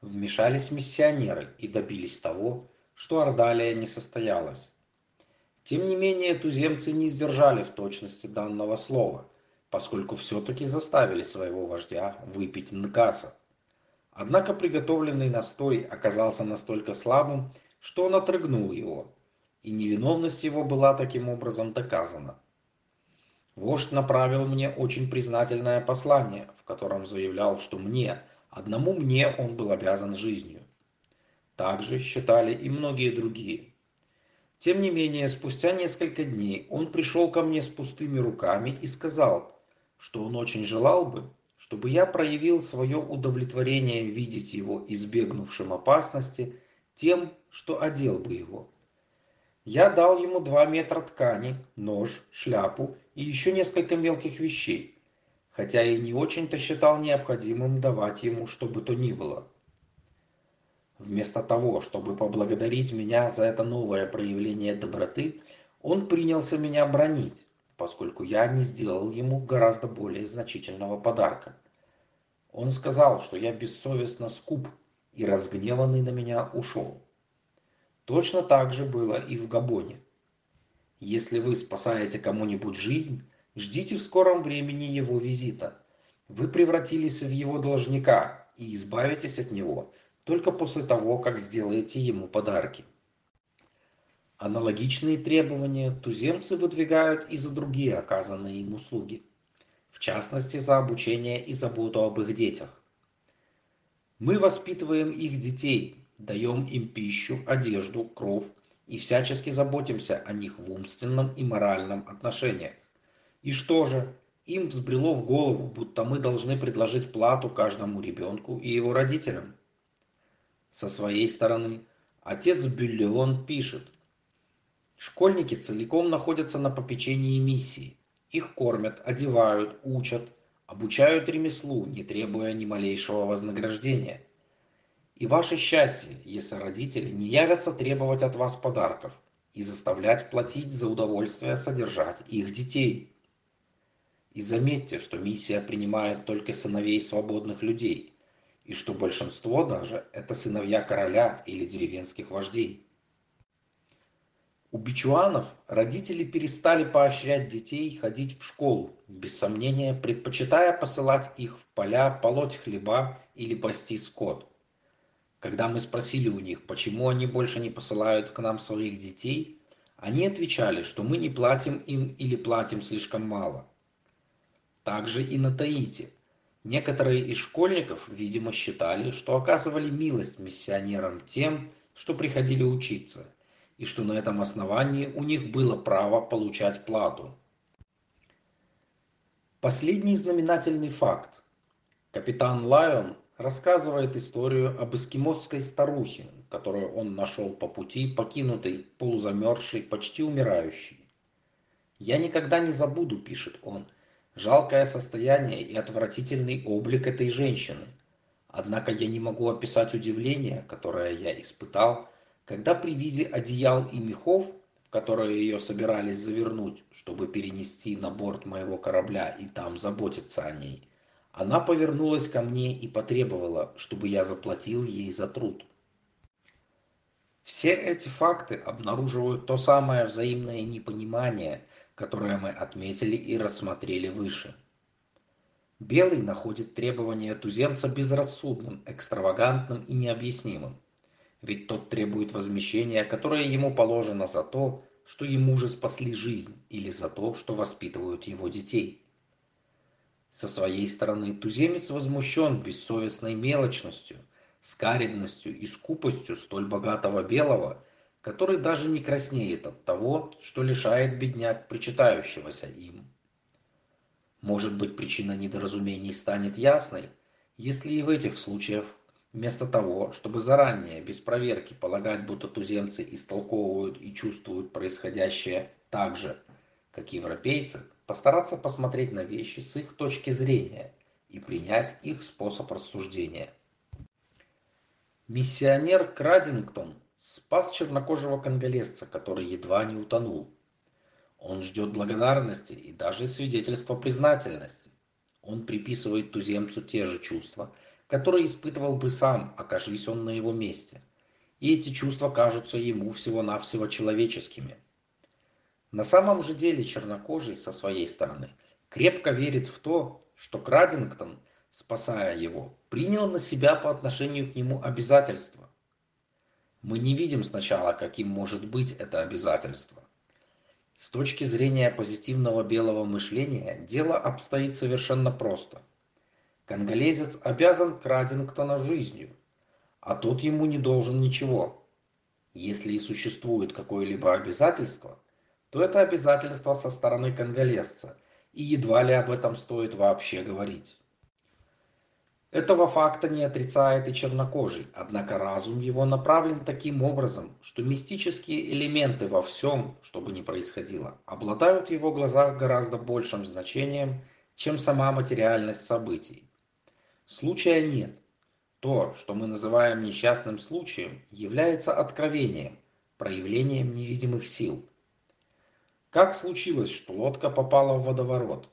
вмешались миссионеры и добились того, что Ордалия не состоялась. Тем не менее, туземцы не сдержали в точности данного слова, поскольку все-таки заставили своего вождя выпить нкаса. Однако приготовленный настой оказался настолько слабым, что он отрыгнул его, и невиновность его была таким образом доказана. Вождь направил мне очень признательное послание, в котором заявлял, что мне, одному мне он был обязан жизнью. Также считали и многие другие. Тем не менее, спустя несколько дней он пришел ко мне с пустыми руками и сказал, что он очень желал бы, чтобы я проявил свое удовлетворение видеть его избегнувшим опасности тем, что одел бы его. Я дал ему два метра ткани, нож, шляпу и еще несколько мелких вещей, хотя и не очень-то считал необходимым давать ему что бы то ни было. Вместо того, чтобы поблагодарить меня за это новое проявление доброты, он принялся меня бронить, поскольку я не сделал ему гораздо более значительного подарка. Он сказал, что я бессовестно скуп, и разгневанный на меня ушел. Точно так же было и в Габоне. Если вы спасаете кому-нибудь жизнь, ждите в скором времени его визита. Вы превратились в его должника и избавитесь от него только после того, как сделаете ему подарки. Аналогичные требования туземцы выдвигают и за другие оказанные им услуги, в частности за обучение и заботу об их детях. Мы воспитываем их детей, даем им пищу, одежду, кров и всячески заботимся о них в умственном и моральном отношениях. И что же, им взбрело в голову, будто мы должны предложить плату каждому ребенку и его родителям. Со своей стороны, отец Бюллеон пишет, Школьники целиком находятся на попечении миссии. Их кормят, одевают, учат, обучают ремеслу, не требуя ни малейшего вознаграждения. И ваше счастье, если родители не явятся требовать от вас подарков и заставлять платить за удовольствие содержать их детей. И заметьте, что миссия принимает только сыновей свободных людей, и что большинство даже это сыновья короля или деревенских вождей. У бичуанов родители перестали поощрять детей ходить в школу, без сомнения предпочитая посылать их в поля полоть хлеба или пасти скот. Когда мы спросили у них, почему они больше не посылают к нам своих детей, они отвечали, что мы не платим им или платим слишком мало. Также и на Таити. Некоторые из школьников, видимо, считали, что оказывали милость миссионерам тем, что приходили учиться, и что на этом основании у них было право получать плату. Последний знаменательный факт. Капитан Лайон рассказывает историю об эскимосской старухе, которую он нашел по пути, покинутой, полузамерзшей, почти умирающей. «Я никогда не забуду», — пишет он, — «жалкое состояние и отвратительный облик этой женщины. Однако я не могу описать удивление, которое я испытал, когда при виде одеял и мехов, в которые ее собирались завернуть, чтобы перенести на борт моего корабля и там заботиться о ней, она повернулась ко мне и потребовала, чтобы я заплатил ей за труд. Все эти факты обнаруживают то самое взаимное непонимание, которое мы отметили и рассмотрели выше. Белый находит требования туземца безрассудным, экстравагантным и необъяснимым. Ведь тот требует возмещения, которое ему положено за то, что ему же спасли жизнь, или за то, что воспитывают его детей. Со своей стороны туземец возмущен бессовестной мелочностью, скаредностью и скупостью столь богатого белого, который даже не краснеет от того, что лишает бедняк причитающегося им. Может быть, причина недоразумений станет ясной, если и в этих случаях вместо того, чтобы заранее без проверки полагать, будто туземцы истолковывают и чувствуют происходящее так же, как европейцы, постараться посмотреть на вещи с их точки зрения и принять их способ рассуждения. Миссионер Крадингтон спас чернокожего конголезца, который едва не утонул. Он ждет благодарности и даже свидетельства признательности. Он приписывает туземцу те же чувства, которые испытывал бы сам, окажись он на его месте. И эти чувства кажутся ему всего-навсего человеческими. На самом же деле чернокожий со своей стороны крепко верит в то, что Крадингтон, спасая его, принял на себя по отношению к нему обязательства. Мы не видим сначала, каким может быть это обязательство. С точки зрения позитивного белого мышления дело обстоит совершенно просто. Конголезец обязан Крадингтона жизнью, а тот ему не должен ничего. Если и существует какое-либо обязательство, то это обязательство со стороны конголезца, и едва ли об этом стоит вообще говорить. Этого факта не отрицает и чернокожий, однако разум его направлен таким образом, что мистические элементы во всем, что бы ни происходило, обладают в его глазах гораздо большим значением, чем сама материальность событий. Случая нет. То, что мы называем несчастным случаем, является откровением, проявлением невидимых сил. Как случилось, что лодка попала в водоворот?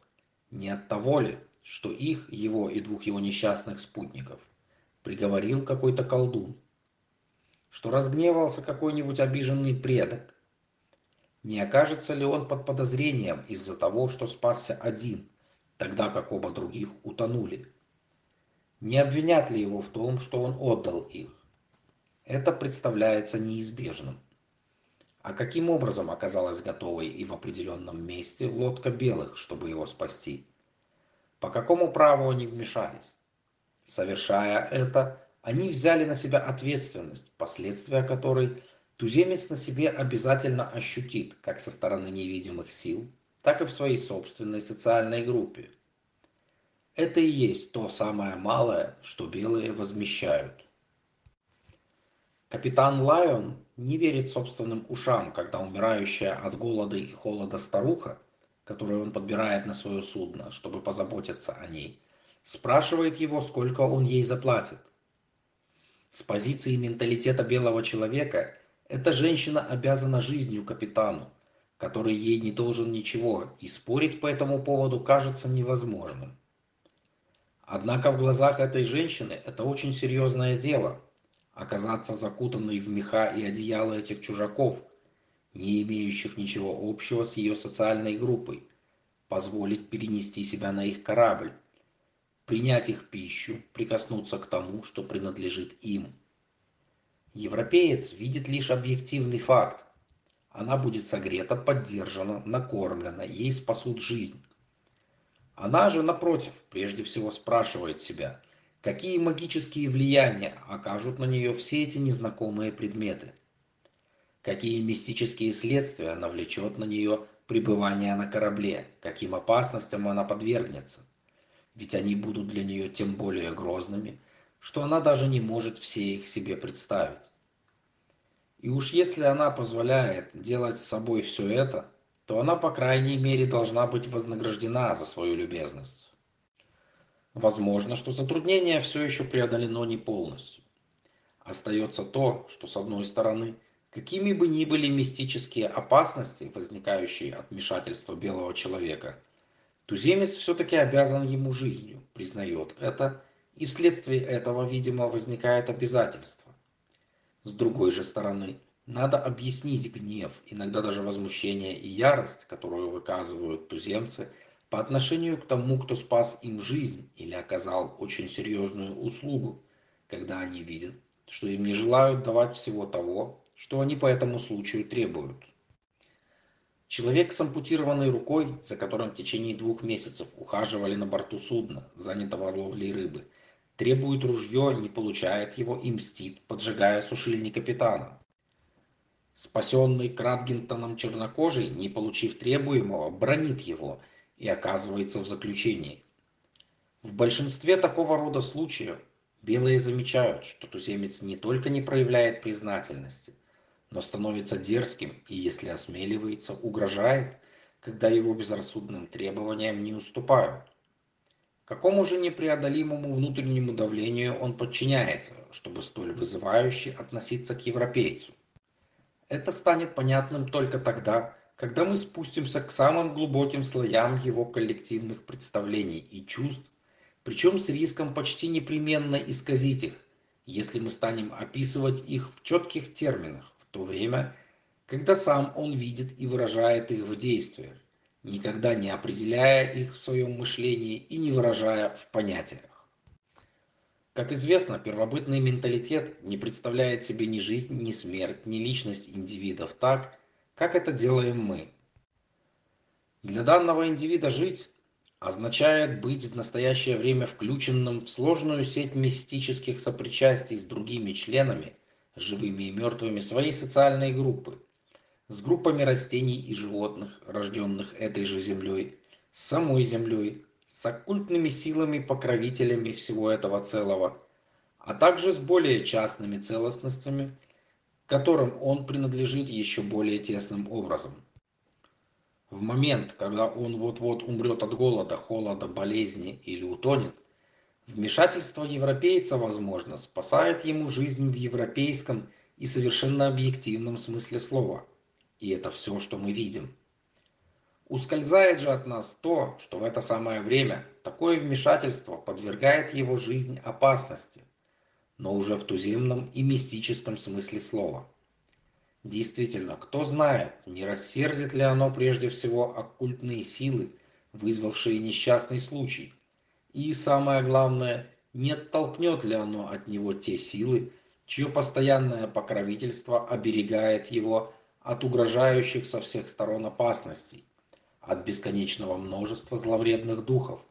Не от того ли, что их, его и двух его несчастных спутников, приговорил какой-то колдун, что разгневался какой-нибудь обиженный предок. Не окажется ли он под подозрением из-за того, что спасся один, тогда как оба других утонули? Не обвинят ли его в том, что он отдал их? Это представляется неизбежным. А каким образом оказалась готовой и в определенном месте лодка белых, чтобы его спасти? По какому праву они вмешались? Совершая это, они взяли на себя ответственность, последствия которой туземец на себе обязательно ощутит, как со стороны невидимых сил, так и в своей собственной социальной группе. Это и есть то самое малое, что белые возмещают. Капитан Лайон не верит собственным ушам, когда умирающая от голода и холода старуха которую он подбирает на свое судно, чтобы позаботиться о ней, спрашивает его, сколько он ей заплатит. С позиции менталитета белого человека эта женщина обязана жизнью капитану, который ей не должен ничего, и спорить по этому поводу кажется невозможным. Однако в глазах этой женщины это очень серьезное дело оказаться закутанной в меха и одеяло этих чужаков, не имеющих ничего общего с ее социальной группой, позволить перенести себя на их корабль, принять их пищу, прикоснуться к тому, что принадлежит им. Европеец видит лишь объективный факт. Она будет согрета, поддержана, накормлена, ей спасут жизнь. Она же, напротив, прежде всего спрашивает себя, какие магические влияния окажут на нее все эти незнакомые предметы – какие мистические следствия навлечет на нее пребывание на корабле, каким опасностям она подвергнется. Ведь они будут для нее тем более грозными, что она даже не может все их себе представить. И уж если она позволяет делать с собой все это, то она, по крайней мере, должна быть вознаграждена за свою любезность. Возможно, что затруднение все еще преодолено не полностью. Остается то, что с одной стороны – Какими бы ни были мистические опасности, возникающие от вмешательства белого человека, туземец все-таки обязан ему жизнью, признает это, и вследствие этого, видимо, возникает обязательство. С другой же стороны, надо объяснить гнев, иногда даже возмущение и ярость, которую выказывают туземцы по отношению к тому, кто спас им жизнь или оказал очень серьезную услугу, когда они видят, что им не желают давать всего того, что они по этому случаю требуют. Человек с ампутированной рукой, за которым в течение двух месяцев ухаживали на борту судна, занятого ловлей рыбы, требует ружье, не получает его и мстит, поджигая сушильни капитана. Спасенный Кратгентоном чернокожий, не получив требуемого, бронит его и оказывается в заключении. В большинстве такого рода случаев белые замечают, что туземец не только не проявляет признательности – но становится дерзким и, если осмеливается, угрожает, когда его безрассудным требованиям не уступают. Какому же непреодолимому внутреннему давлению он подчиняется, чтобы столь вызывающе относиться к европейцу? Это станет понятным только тогда, когда мы спустимся к самым глубоким слоям его коллективных представлений и чувств, причем с риском почти непременно исказить их, если мы станем описывать их в четких терминах, то время, когда сам он видит и выражает их в действиях, никогда не определяя их в своем мышлении и не выражая в понятиях. Как известно, первобытный менталитет не представляет себе ни жизнь, ни смерть, ни личность индивидов так, как это делаем мы. Для данного индивида жить означает быть в настоящее время включенным в сложную сеть мистических сопричастий с другими членами, живыми и мертвыми своей социальной группы, с группами растений и животных, рожденных этой же землей, с самой землей, с оккультными силами-покровителями всего этого целого, а также с более частными целостностями, которым он принадлежит еще более тесным образом. В момент, когда он вот-вот умрет от голода, холода, болезни или утонет, вмешательство европейца, возможно, спасает ему жизнь в европейском и совершенно объективном смысле слова. И это все, что мы видим. Ускользает же от нас то, что в это самое время такое вмешательство подвергает его жизнь опасности, но уже в туземном и мистическом смысле слова. Действительно, кто знает, не рассердит ли оно прежде всего оккультные силы, вызвавшие несчастный случай, и самое главное, не оттолкнет ли оно от него те силы, чье постоянное покровительство оберегает его от угрожающих со всех сторон опасностей от бесконечного множества зловредных духов.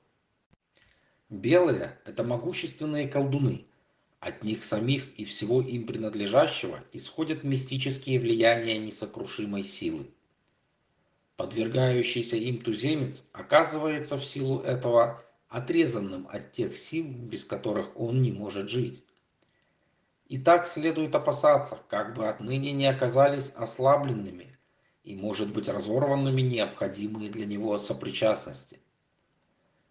Белые – это могущественные колдуны. От них самих и всего им принадлежащего исходят мистические влияния несокрушимой силы. Подвергающийся им туземец оказывается в силу этого отрезанным от тех сил, без которых он не может жить. И так следует опасаться, как бы отныне не оказались ослабленными и, может быть, разорванными необходимые для него сопричастности.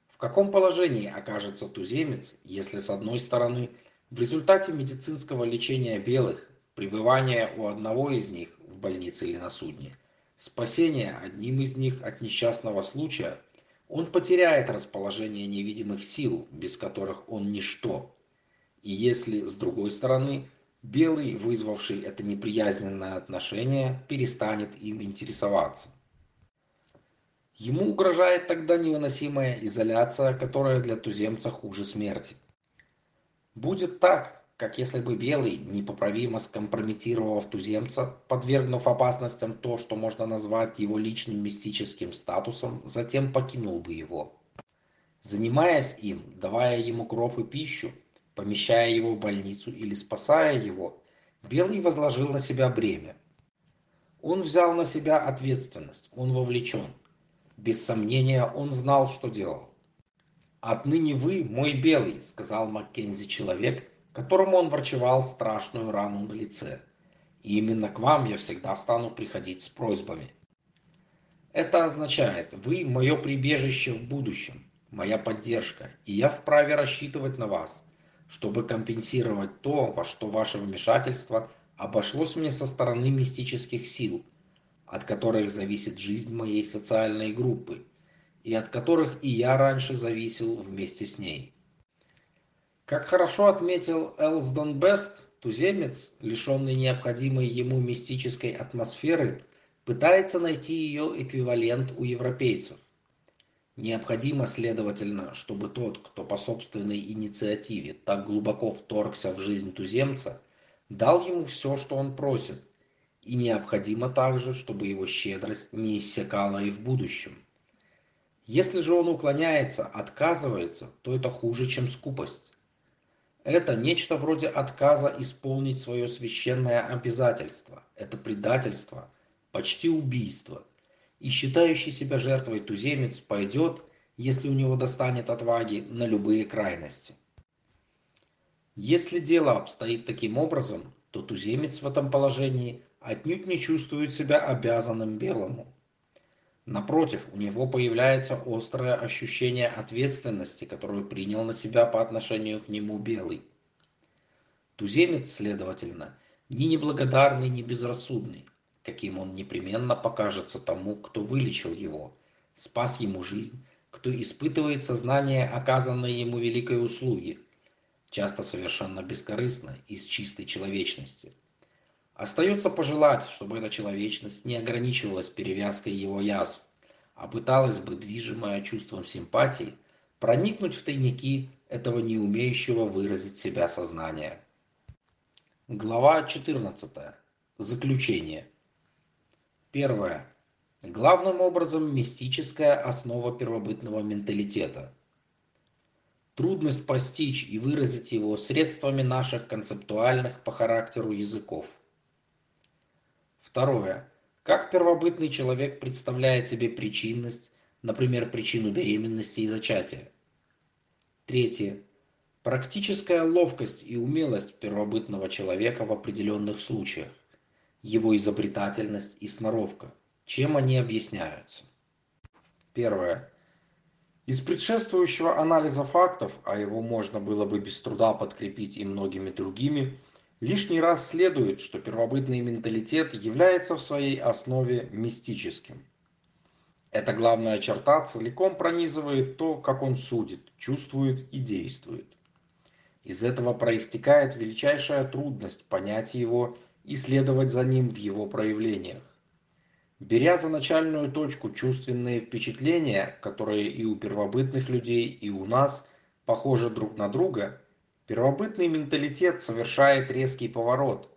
В каком положении окажется туземец, если с одной стороны в результате медицинского лечения белых, пребывания у одного из них в больнице или на судне, спасения одним из них от несчастного случая, он потеряет расположение невидимых сил, без которых он ничто. И если, с другой стороны, белый, вызвавший это неприязненное отношение, перестанет им интересоваться. Ему угрожает тогда невыносимая изоляция, которая для туземца хуже смерти. Будет так, как если бы белый, непоправимо скомпрометировав туземца, подвергнув опасностям то, что можно назвать его личным мистическим статусом, затем покинул бы его. Занимаясь им, давая ему кров и пищу, помещая его в больницу или спасая его, Белый возложил на себя бремя. Он взял на себя ответственность, он вовлечен. Без сомнения, он знал, что делал. «Отныне вы мой Белый», — сказал Маккензи человек, которому он врачевал страшную рану на лице. «И именно к вам я всегда стану приходить с просьбами». Это означает, вы мое прибежище в будущем, моя поддержка, и я вправе рассчитывать на вас — чтобы компенсировать то, во что ваше вмешательство обошлось мне со стороны мистических сил, от которых зависит жизнь моей социальной группы, и от которых и я раньше зависел вместе с ней. Как хорошо отметил Элсдон Бест, туземец, лишенный необходимой ему мистической атмосферы, пытается найти ее эквивалент у европейцев. Необходимо, следовательно, чтобы тот, кто по собственной инициативе так глубоко вторгся в жизнь туземца, дал ему все, что он просит, и необходимо также, чтобы его щедрость не иссякала и в будущем. Если же он уклоняется, отказывается, то это хуже, чем скупость. Это нечто вроде отказа исполнить свое священное обязательство. Это предательство, почти убийство – и считающий себя жертвой туземец пойдет, если у него достанет отваги, на любые крайности. Если дело обстоит таким образом, то туземец в этом положении отнюдь не чувствует себя обязанным белому. Напротив, у него появляется острое ощущение ответственности, которую принял на себя по отношению к нему белый. Туземец, следовательно, ни неблагодарный, ни безрассудный, каким он непременно покажется тому, кто вылечил его, спас ему жизнь, кто испытывает сознание оказанной ему великой услуги, часто совершенно бескорыстно, из чистой человечности. Остается пожелать, чтобы эта человечность не ограничивалась перевязкой его язв, а пыталась бы, движимая чувством симпатии, проникнуть в тайники этого не умеющего выразить себя сознания. Глава 14. Заключение. Первое. Главным образом мистическая основа первобытного менталитета. Трудность постичь и выразить его средствами наших концептуальных по характеру языков. Второе. Как первобытный человек представляет себе причинность, например, причину беременности и зачатия. Третье. Практическая ловкость и умелость первобытного человека в определенных случаях, его изобретательность и сноровка. Чем они объясняются? Первое. Из предшествующего анализа фактов, а его можно было бы без труда подкрепить и многими другими, лишний раз следует, что первобытный менталитет является в своей основе мистическим. Эта главная черта целиком пронизывает то, как он судит, чувствует и действует. Из этого проистекает величайшая трудность понять его и следовать за ним в его проявлениях. Беря за начальную точку чувственные впечатления, которые и у первобытных людей, и у нас похожи друг на друга, первобытный менталитет совершает резкий поворот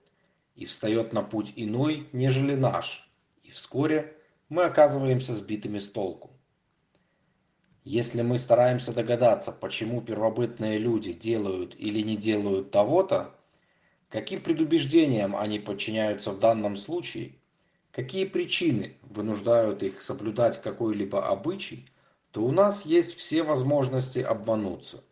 и встает на путь иной, нежели наш, и вскоре мы оказываемся сбитыми с толку. Если мы стараемся догадаться, почему первобытные люди делают или не делают того-то, каким предубеждениям они подчиняются в данном случае, какие причины вынуждают их соблюдать какой-либо обычай, то у нас есть все возможности обмануться.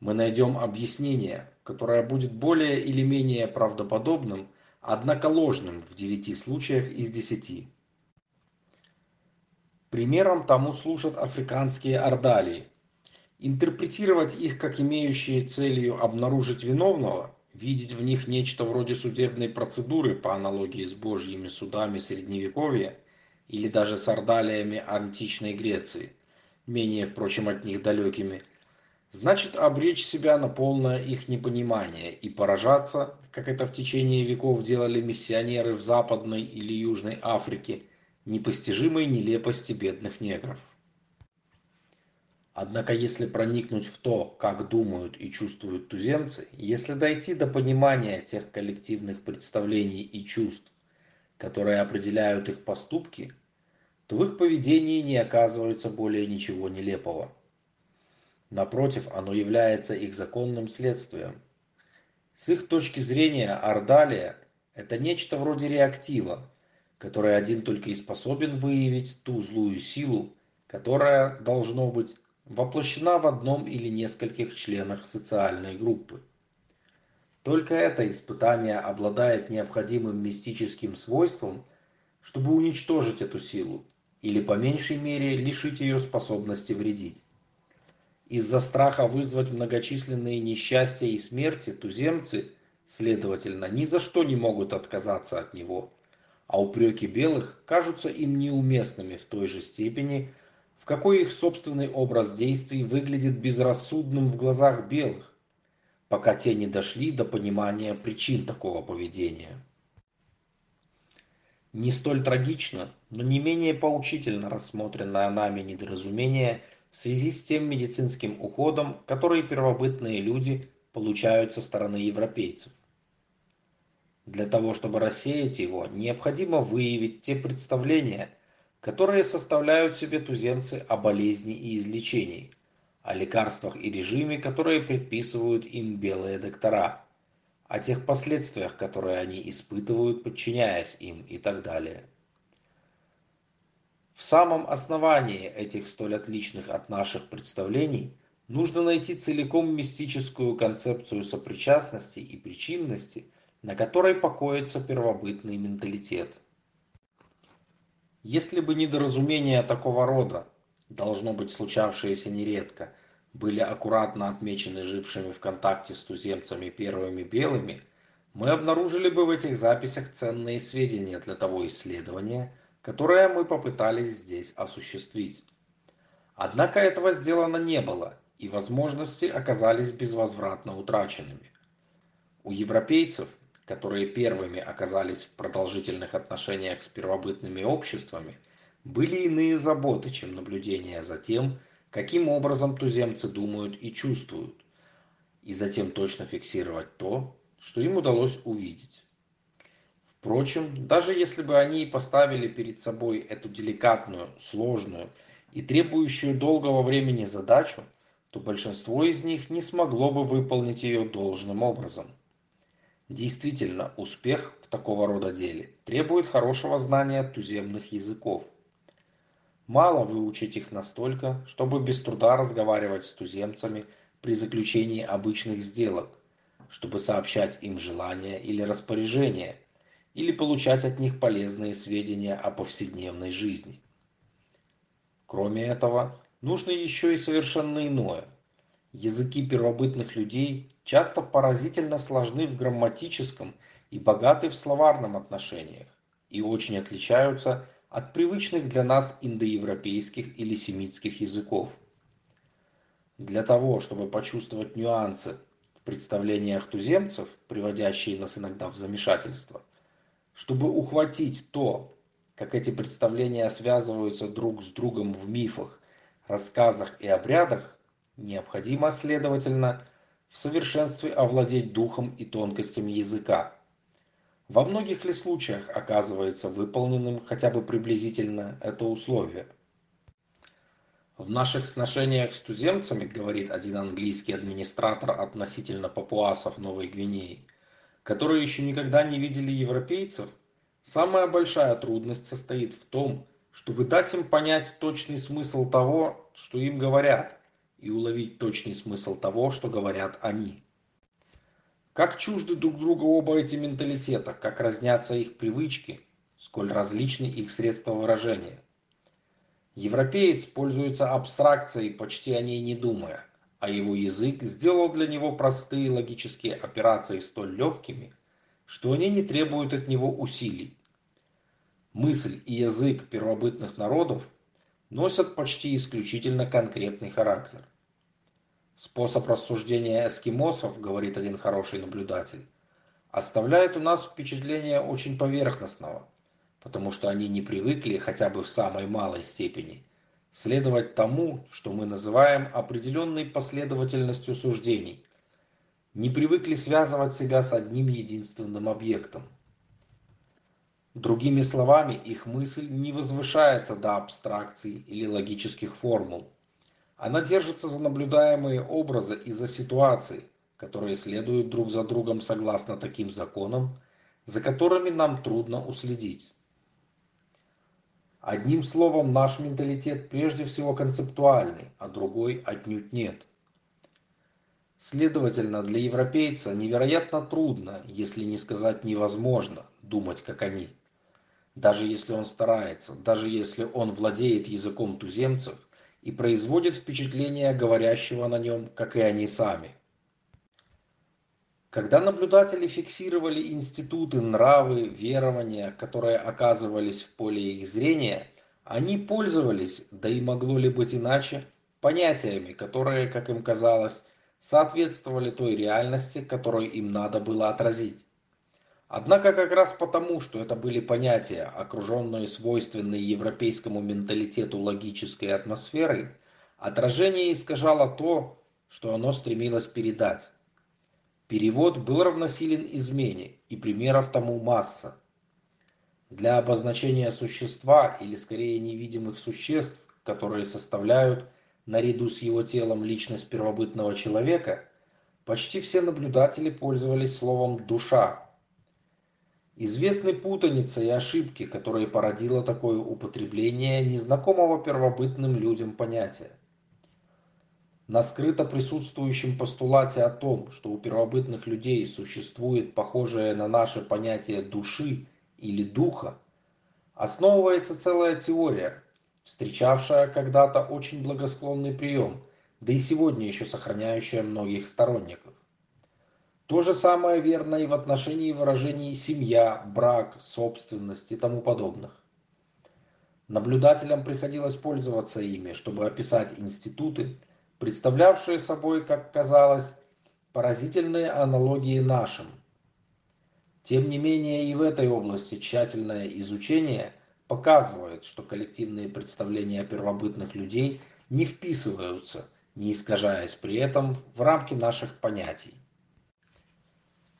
Мы найдем объяснение, которое будет более или менее правдоподобным, однако ложным в девяти случаях из десяти. Примером тому служат африканские ордалии. Интерпретировать их как имеющие целью обнаружить виновного, видеть в них нечто вроде судебной процедуры по аналогии с божьими судами Средневековья или даже с ордалиями античной Греции, менее, впрочем, от них далекими, значит обречь себя на полное их непонимание и поражаться, как это в течение веков делали миссионеры в Западной или Южной Африке – непостижимой нелепости бедных негров. Однако если проникнуть в то, как думают и чувствуют туземцы, если дойти до понимания тех коллективных представлений и чувств, которые определяют их поступки, то в их поведении не оказывается более ничего нелепого. Напротив, оно является их законным следствием. С их точки зрения Ордалия – это нечто вроде реактива, который один только и способен выявить ту злую силу, которая, должно быть, воплощена в одном или нескольких членах социальной группы. Только это испытание обладает необходимым мистическим свойством, чтобы уничтожить эту силу, или по меньшей мере лишить ее способности вредить. Из-за страха вызвать многочисленные несчастья и смерти туземцы, следовательно, ни за что не могут отказаться от него – а упреки белых кажутся им неуместными в той же степени, в какой их собственный образ действий выглядит безрассудным в глазах белых, пока те не дошли до понимания причин такого поведения. Не столь трагично, но не менее поучительно рассмотренное нами недоразумение в связи с тем медицинским уходом, который первобытные люди получают со стороны европейцев. Для того, чтобы рассеять его, необходимо выявить те представления, которые составляют себе туземцы о болезни и излечении, о лекарствах и режиме, которые предписывают им белые доктора, о тех последствиях, которые они испытывают, подчиняясь им и так далее. В самом основании этих столь отличных от наших представлений нужно найти целиком мистическую концепцию сопричастности и причинности – на которой покоится первобытный менталитет. Если бы недоразумения такого рода, должно быть случавшиеся нередко, были аккуратно отмечены жившими в контакте с туземцами первыми белыми, мы обнаружили бы в этих записях ценные сведения для того исследования, которое мы попытались здесь осуществить. Однако этого сделано не было, и возможности оказались безвозвратно утраченными. У европейцев, которые первыми оказались в продолжительных отношениях с первобытными обществами, были иные заботы, чем наблюдение за тем, каким образом туземцы думают и чувствуют, и затем точно фиксировать то, что им удалось увидеть. Впрочем, даже если бы они поставили перед собой эту деликатную, сложную и требующую долгого времени задачу, то большинство из них не смогло бы выполнить ее должным образом. Действительно, успех в такого рода деле требует хорошего знания туземных языков. Мало выучить их настолько, чтобы без труда разговаривать с туземцами при заключении обычных сделок, чтобы сообщать им желания или распоряжения, или получать от них полезные сведения о повседневной жизни. Кроме этого, нужно еще и совершенно иное. Языки первобытных людей часто поразительно сложны в грамматическом и богаты в словарном отношениях и очень отличаются от привычных для нас индоевропейских или семитских языков. Для того, чтобы почувствовать нюансы в представлениях туземцев, приводящие нас иногда в замешательство, чтобы ухватить то, как эти представления связываются друг с другом в мифах, рассказах и обрядах, необходимо, следовательно, в совершенстве овладеть духом и тонкостями языка. Во многих ли случаях оказывается выполненным хотя бы приблизительно это условие? В наших сношениях с туземцами, говорит один английский администратор относительно папуасов Новой Гвинеи, которые еще никогда не видели европейцев, Самая большая трудность состоит в том, чтобы дать им понять точный смысл того, что им говорят, и уловить точный смысл того, что говорят они. Как чужды друг друга оба эти менталитета, как разнятся их привычки, сколь различны их средства выражения. Европеец пользуется абстракцией, почти о ней не думая, а его язык сделал для него простые логические операции столь легкими, что они не требуют от него усилий. Мысль и язык первобытных народов носят почти исключительно конкретный характер. Способ рассуждения эскимосов, говорит один хороший наблюдатель, оставляет у нас впечатление очень поверхностного, потому что они не привыкли хотя бы в самой малой степени следовать тому, что мы называем определенной последовательностью суждений, не привыкли связывать себя с одним единственным объектом. Другими словами, их мысль не возвышается до абстракций или логических формул. Она держится за наблюдаемые образы и за ситуации, которые следуют друг за другом согласно таким законам, за которыми нам трудно уследить. Одним словом, наш менталитет прежде всего концептуальный, а другой отнюдь нет. Следовательно, для европейца невероятно трудно, если не сказать невозможно, думать как они. Даже если он старается, даже если он владеет языком туземцев и производит впечатление говорящего на нем, как и они сами. Когда наблюдатели фиксировали институты, нравы, верования, которые оказывались в поле их зрения, они пользовались, да и могло ли быть иначе, понятиями, которые, как им казалось, соответствовали той реальности, которую им надо было отразить. Однако как раз потому, что это были понятия, окруженные свойственной европейскому менталитету логической атмосферой, отражение искажало то, что оно стремилось передать. Перевод был равносилен измене, и примеров тому масса. Для обозначения существа, или скорее невидимых существ, которые составляют, наряду с его телом, личность первобытного человека, почти все наблюдатели пользовались словом «душа», Известны путаница и ошибки, которые породило такое употребление незнакомого первобытным людям понятия. На скрыто присутствующем постулате о том, что у первобытных людей существует похожее на наше понятие души или духа, основывается целая теория, встречавшая когда-то очень благосклонный прием, да и сегодня еще сохраняющая многих сторонников. То же самое верно и в отношении выражений семья, брак, собственность и тому подобных. Наблюдателям приходилось пользоваться ими, чтобы описать институты, представлявшие собой, как казалось, поразительные аналогии нашим. Тем не менее и в этой области тщательное изучение показывает, что коллективные представления первобытных людей не вписываются, не искажаясь при этом в рамки наших понятий.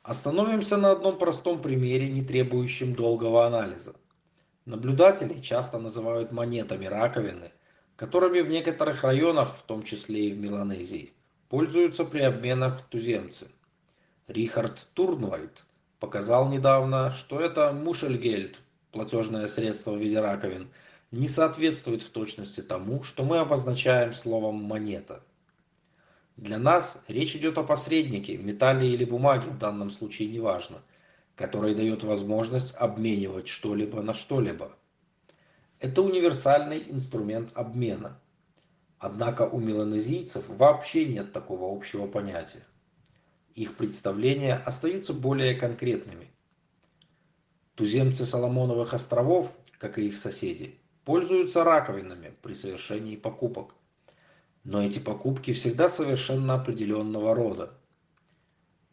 Остановимся на одном простом примере, не требующем долгого анализа. Наблюдатели часто называют монетами раковины, которыми в некоторых районах, в том числе и в Меланезии, пользуются при обменах туземцы. Рихард Турнвальд показал недавно, что это мушельгельд, платежное средство в виде раковин, не соответствует в точности тому, что мы обозначаем словом «монета». Для нас речь идет о посреднике, металле или бумаге, в данном случае неважно, который дает возможность обменивать что-либо на что-либо. Это универсальный инструмент обмена. Однако у меланезийцев вообще нет такого общего понятия. Их представления остаются более конкретными. Туземцы Соломоновых островов, как и их соседи, пользуются раковинами при совершении покупок. Но эти покупки всегда совершенно определенного рода.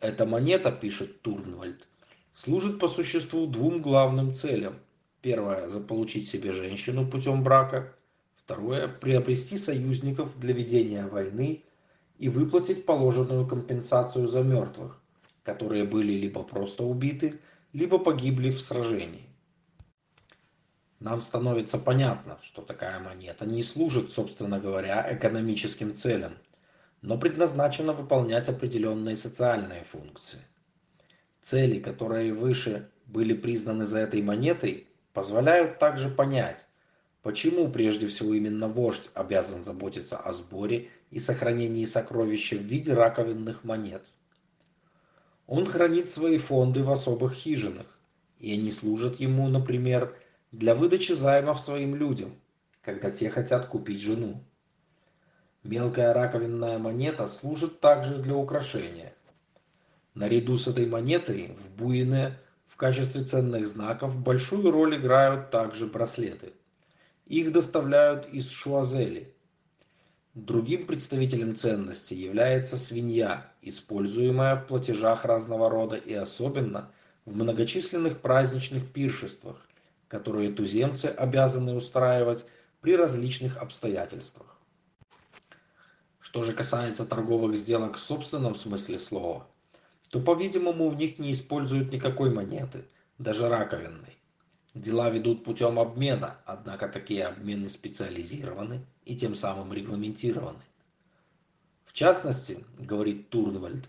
Эта монета, пишет Турнвальд, служит по существу двум главным целям. Первое – заполучить себе женщину путем брака. Второе – приобрести союзников для ведения войны и выплатить положенную компенсацию за мертвых, которые были либо просто убиты, либо погибли в сражении. Нам становится понятно, что такая монета не служит, собственно говоря, экономическим целям, но предназначена выполнять определенные социальные функции. Цели, которые выше были признаны за этой монетой, позволяют также понять, почему прежде всего именно вождь обязан заботиться о сборе и сохранении сокровища в виде раковинных монет. Он хранит свои фонды в особых хижинах, и они служат ему, например, для выдачи займов своим людям, когда те хотят купить жену. Мелкая раковинная монета служит также для украшения. Наряду с этой монетой в Буине в качестве ценных знаков большую роль играют также браслеты. Их доставляют из Шуазели. Другим представителем ценности является свинья, используемая в платежах разного рода и особенно в многочисленных праздничных пиршествах, которые туземцы обязаны устраивать при различных обстоятельствах. Что же касается торговых сделок в собственном смысле слова, то, по-видимому, в них не используют никакой монеты, даже раковинной. Дела ведут путем обмена, однако такие обмены специализированы и тем самым регламентированы. В частности, говорит Турнвальд,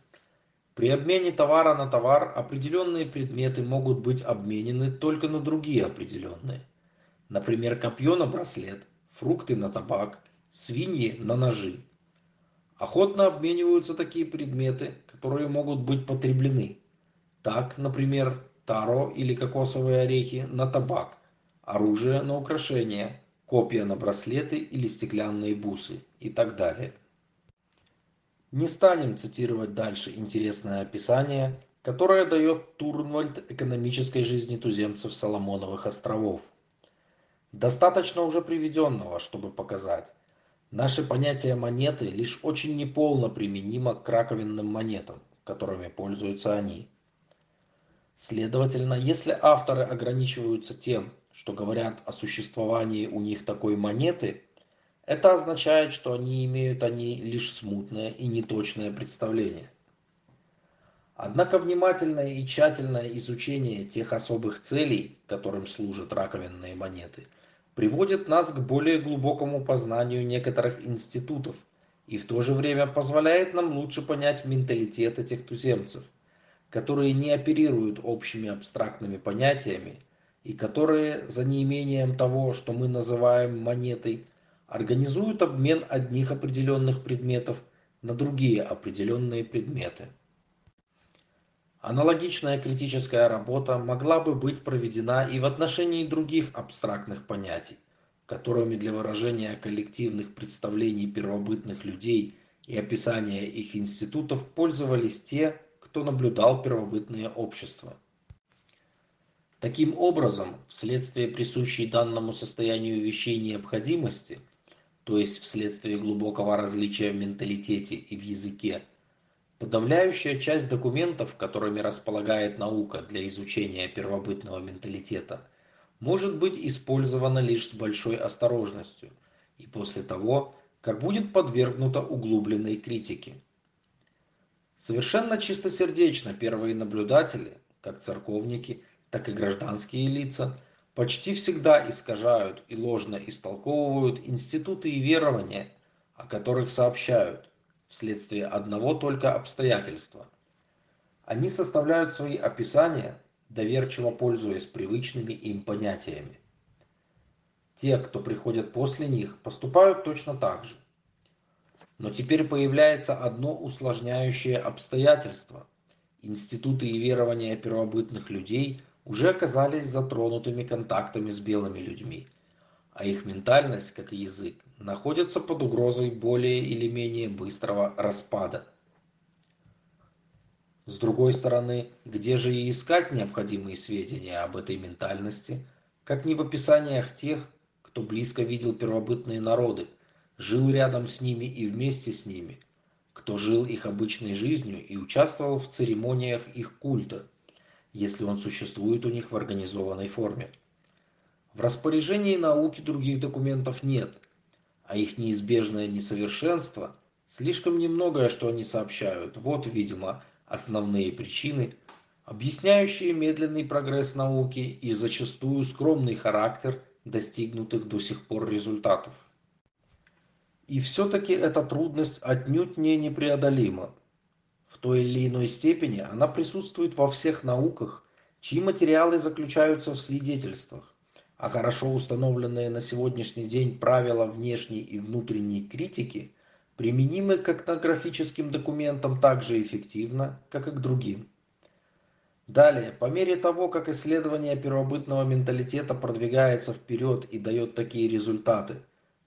при обмене товара на товар определенные предметы могут быть обменены только на другие определенные. Например, копье на браслет, фрукты на табак, свиньи на ножи. Охотно обмениваются такие предметы, которые могут быть потреблены. Так, например, таро или кокосовые орехи на табак, оружие на украшения, копья на браслеты или стеклянные бусы и так далее. Не станем цитировать дальше интересное описание, которое дает Турнвальд экономической жизни туземцев Соломоновых островов. Достаточно уже приведенного, чтобы показать, наше понятие монеты лишь очень неполно применимо к раковинным монетам, которыми пользуются они. Следовательно, если авторы ограничиваются тем, что говорят о существовании у них такой монеты – это означает, что они имеют они лишь смутное и неточное представление. Однако внимательное и тщательное изучение тех особых целей, которым служат раковинные монеты, приводит нас к более глубокому познанию некоторых институтов и в то же время позволяет нам лучше понять менталитет этих туземцев, которые не оперируют общими абстрактными понятиями и которые, за неимением того, что мы называем монетой, организуют обмен одних определенных предметов на другие определенные предметы. Аналогичная критическая работа могла бы быть проведена и в отношении других абстрактных понятий, которыми для выражения коллективных представлений первобытных людей и описания их институтов пользовались те, кто наблюдал первобытные общества. Таким образом, вследствие присущей данному состоянию вещей необходимости, то есть вследствие глубокого различия в менталитете и в языке, подавляющая часть документов, которыми располагает наука для изучения первобытного менталитета, может быть использована лишь с большой осторожностью и после того, как будет подвергнута углубленной критике. Совершенно чистосердечно первые наблюдатели, как церковники, так и гражданские лица, почти всегда искажают и ложно истолковывают институты и верования, о которых сообщают, вследствие одного только обстоятельства. Они составляют свои описания, доверчиво пользуясь привычными им понятиями. Те, кто приходят после них, поступают точно так же. Но теперь появляется одно усложняющее обстоятельство. Институты и верования первобытных людей уже оказались затронутыми контактами с белыми людьми, а их ментальность, как и язык, находятся под угрозой более или менее быстрого распада. С другой стороны, где же и искать необходимые сведения об этой ментальности, как не в описаниях тех, кто близко видел первобытные народы, жил рядом с ними и вместе с ними, кто жил их обычной жизнью и участвовал в церемониях их культа, если он существует у них в организованной форме. В распоряжении науки других документов нет, а их неизбежное несовершенство, слишком немногое, что они сообщают. Вот, видимо, основные причины, объясняющие медленный прогресс науки и зачастую скромный характер достигнутых до сих пор результатов. И все-таки эта трудность отнюдь не непреодолима. В той или иной степени она присутствует во всех науках, чьи материалы заключаются в свидетельствах, а хорошо установленные на сегодняшний день правила внешней и внутренней критики применимы к этнографическим документам так же эффективно, как и к другим. Далее, по мере того, как исследование первобытного менталитета продвигается вперед и дает такие результаты,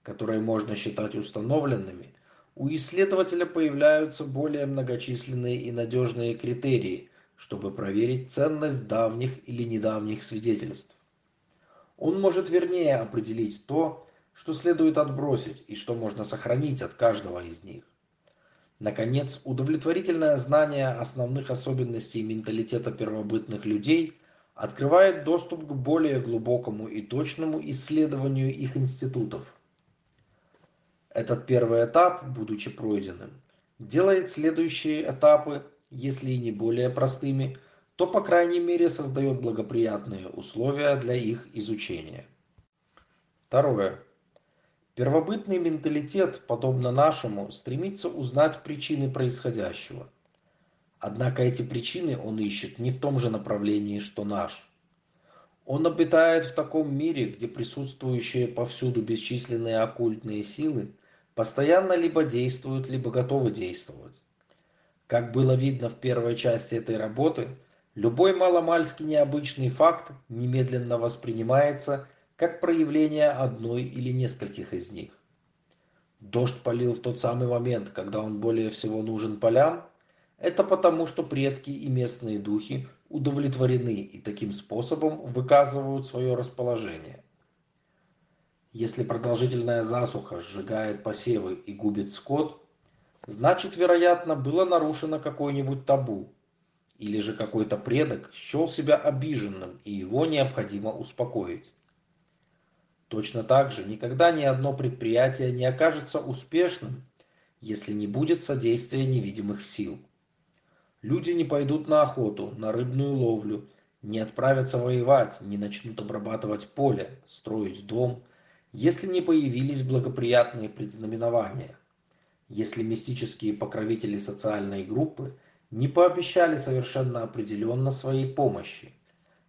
которые можно считать установленными, у исследователя появляются более многочисленные и надежные критерии, чтобы проверить ценность давних или недавних свидетельств. Он может вернее определить то, что следует отбросить и что можно сохранить от каждого из них. Наконец, удовлетворительное знание основных особенностей менталитета первобытных людей открывает доступ к более глубокому и точному исследованию их институтов. Этот первый этап, будучи пройденным, делает следующие этапы, если и не более простыми, то по крайней мере создает благоприятные условия для их изучения. Второе. Первобытный менталитет, подобно нашему, стремится узнать причины происходящего. Однако эти причины он ищет не в том же направлении, что наш. Он обитает в таком мире, где присутствующие повсюду бесчисленные оккультные силы постоянно либо действуют, либо готовы действовать. Как было видно в первой части этой работы, любой маломальски необычный факт немедленно воспринимается как проявление одной или нескольких из них. Дождь полил в тот самый момент, когда он более всего нужен полям. Это потому, что предки и местные духи удовлетворены и таким способом выказывают свое расположение. Если продолжительная засуха сжигает посевы и губит скот, значит, вероятно, было нарушено какое-нибудь табу, или же какой-то предок счел себя обиженным, и его необходимо успокоить. Точно так же никогда ни одно предприятие не окажется успешным, если не будет содействия невидимых сил. Люди не пойдут на охоту, на рыбную ловлю, не отправятся воевать, не начнут обрабатывать поле, строить дом, если не появились благоприятные предзнаменования. Если мистические покровители социальной группы не пообещали совершенно определенно своей помощи.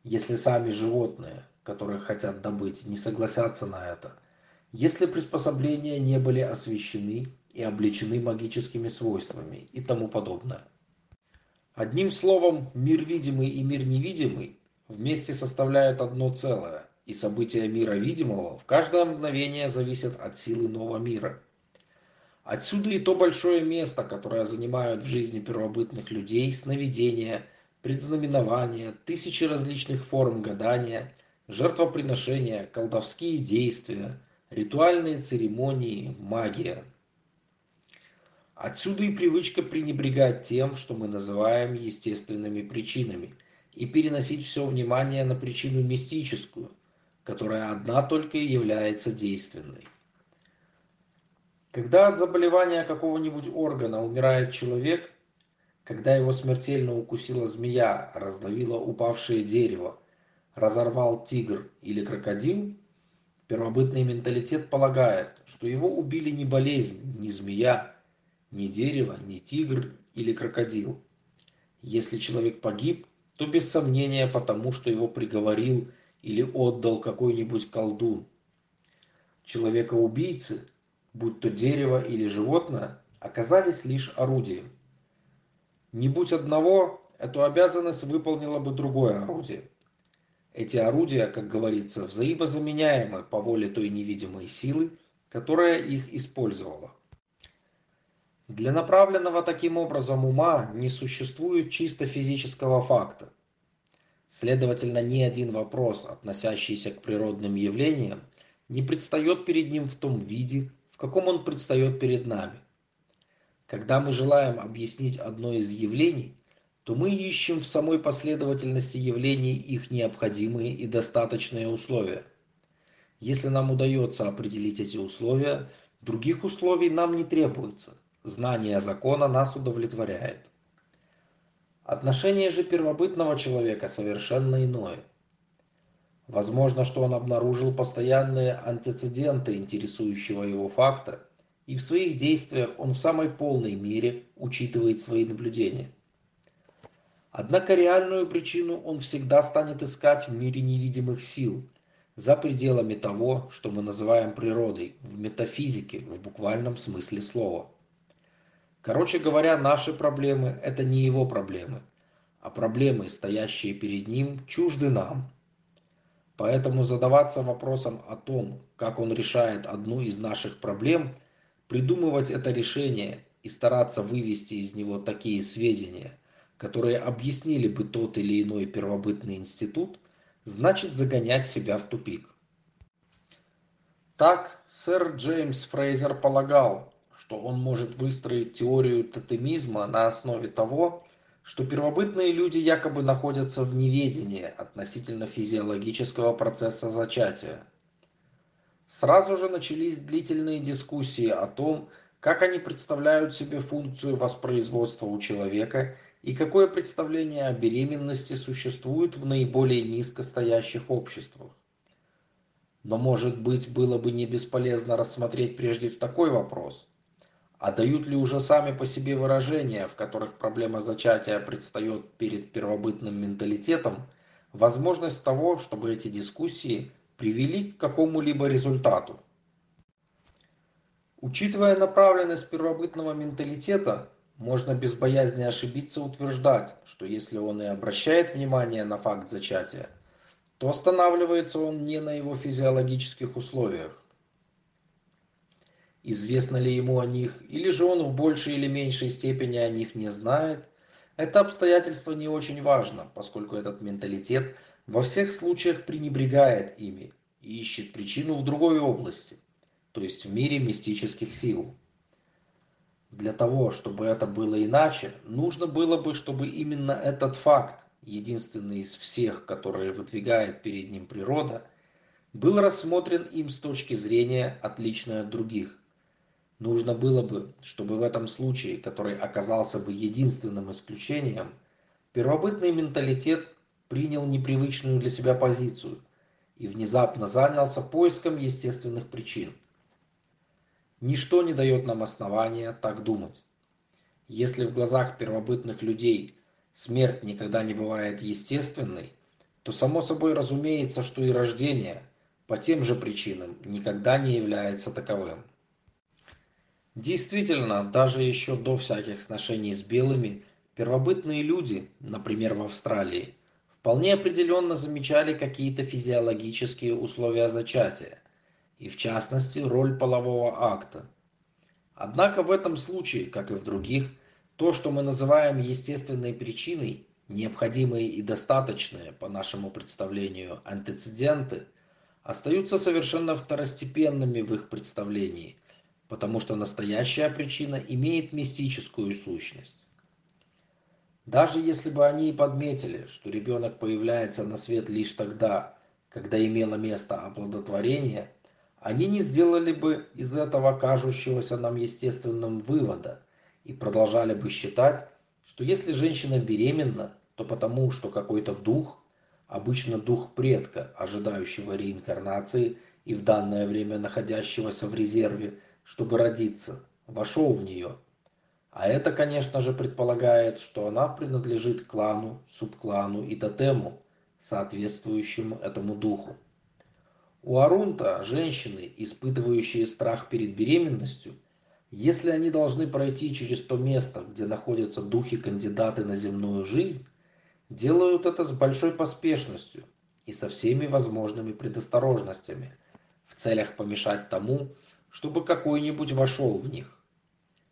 Если сами животные, которые хотят добыть, не согласятся на это. Если приспособления не были освещены и облечены магическими свойствами и тому подобное. Одним словом, мир видимый и мир невидимый вместе составляют одно целое, и события мира видимого в каждое мгновение зависят от силы нового мира. Отсюда и то большое место, которое занимают в жизни первобытных людей сновидения, предзнаменования, тысячи различных форм гадания, жертвоприношения, колдовские действия, ритуальные церемонии, магия. Отсюда и привычка пренебрегать тем, что мы называем естественными причинами, и переносить все внимание на причину мистическую, которая одна только и является действенной. Когда от заболевания какого-нибудь органа умирает человек, когда его смертельно укусила змея, раздавила упавшее дерево, разорвал тигр или крокодил, первобытный менталитет полагает, что его убили не болезнь, не змея, не дерево, не тигр или крокодил. Если человек погиб, то без сомнения потому, что его приговорил или отдал какой-нибудь колдун. Человека-убийцы будь то дерево или животное, оказались лишь орудием. Не будь одного, эту обязанность выполнило бы другое орудие. Эти орудия, как говорится, взаимозаменяемы по воле той невидимой силы, которая их использовала. Для направленного таким образом ума не существует чисто физического факта. Следовательно, ни один вопрос, относящийся к природным явлениям, не предстает перед ним в том виде, каком он предстает перед нами. Когда мы желаем объяснить одно из явлений, то мы ищем в самой последовательности явлений их необходимые и достаточные условия. Если нам удается определить эти условия, других условий нам не требуется. Знание закона нас удовлетворяет. Отношение же первобытного человека совершенно иное. Возможно, что он обнаружил постоянные антецеденты интересующего его факта, и в своих действиях он в самой полной мере учитывает свои наблюдения. Однако реальную причину он всегда станет искать в мире невидимых сил, за пределами того, что мы называем природой, в метафизике, в буквальном смысле слова. Короче говоря, наши проблемы – это не его проблемы, а проблемы, стоящие перед ним, чужды нам – Поэтому задаваться вопросом о том, как он решает одну из наших проблем, придумывать это решение и стараться вывести из него такие сведения, которые объяснили бы тот или иной первобытный институт, значит загонять себя в тупик. Так, сэр Джеймс Фрейзер полагал, что он может выстроить теорию тотемизма на основе того, что первобытные люди якобы находятся в неведении относительно физиологического процесса зачатия. Сразу же начались длительные дискуссии о том, как они представляют себе функцию воспроизводства у человека и какое представление о беременности существует в наиболее низкостоящих обществах. Но, может быть, было бы не бесполезно рассмотреть прежде в такой вопрос – а дают ли уже сами по себе выражения, в которых проблема зачатия предстает перед первобытным менталитетом, возможность того, чтобы эти дискуссии привели к какому-либо результату. Учитывая направленность первобытного менталитета, можно без боязни ошибиться утверждать, что если он и обращает внимание на факт зачатия, то останавливается он не на его физиологических условиях, Известно ли ему о них, или же он в большей или меньшей степени о них не знает, это обстоятельство не очень важно, поскольку этот менталитет во всех случаях пренебрегает ими и ищет причину в другой области, то есть в мире мистических сил. Для того, чтобы это было иначе, нужно было бы, чтобы именно этот факт, единственный из всех, которые выдвигает перед ним природа, был рассмотрен им с точки зрения отличной от других. Нужно было бы, чтобы в этом случае, который оказался бы единственным исключением, первобытный менталитет принял непривычную для себя позицию и внезапно занялся поиском естественных причин. Ничто не дает нам основания так думать. Если в глазах первобытных людей смерть никогда не бывает естественной, то само собой разумеется, что и рождение по тем же причинам никогда не является таковым. Действительно, даже еще до всяких сношений с белыми, первобытные люди, например, в Австралии, вполне определенно замечали какие-то физиологические условия зачатия, и в частности роль полового акта. Однако в этом случае, как и в других, то, что мы называем естественной причиной, необходимые и достаточные, по нашему представлению, антецеденты остаются совершенно второстепенными в их представлении, потому что настоящая причина имеет мистическую сущность. Даже если бы они и подметили, что ребенок появляется на свет лишь тогда, когда имело место оплодотворение, они не сделали бы из этого кажущегося нам естественным вывода и продолжали бы считать, что если женщина беременна, то потому, что какой-то дух, обычно дух предка, ожидающего реинкарнации и в данное время находящегося в резерве, чтобы родиться, вошел в нее. А это, конечно же, предполагает, что она принадлежит клану, субклану и тотему, соответствующему этому духу. У Арунта женщины, испытывающие страх перед беременностью, если они должны пройти через то место, где находятся духи-кандидаты на земную жизнь, делают это с большой поспешностью и со всеми возможными предосторожностями в целях помешать тому, чтобы какой-нибудь вошел в них.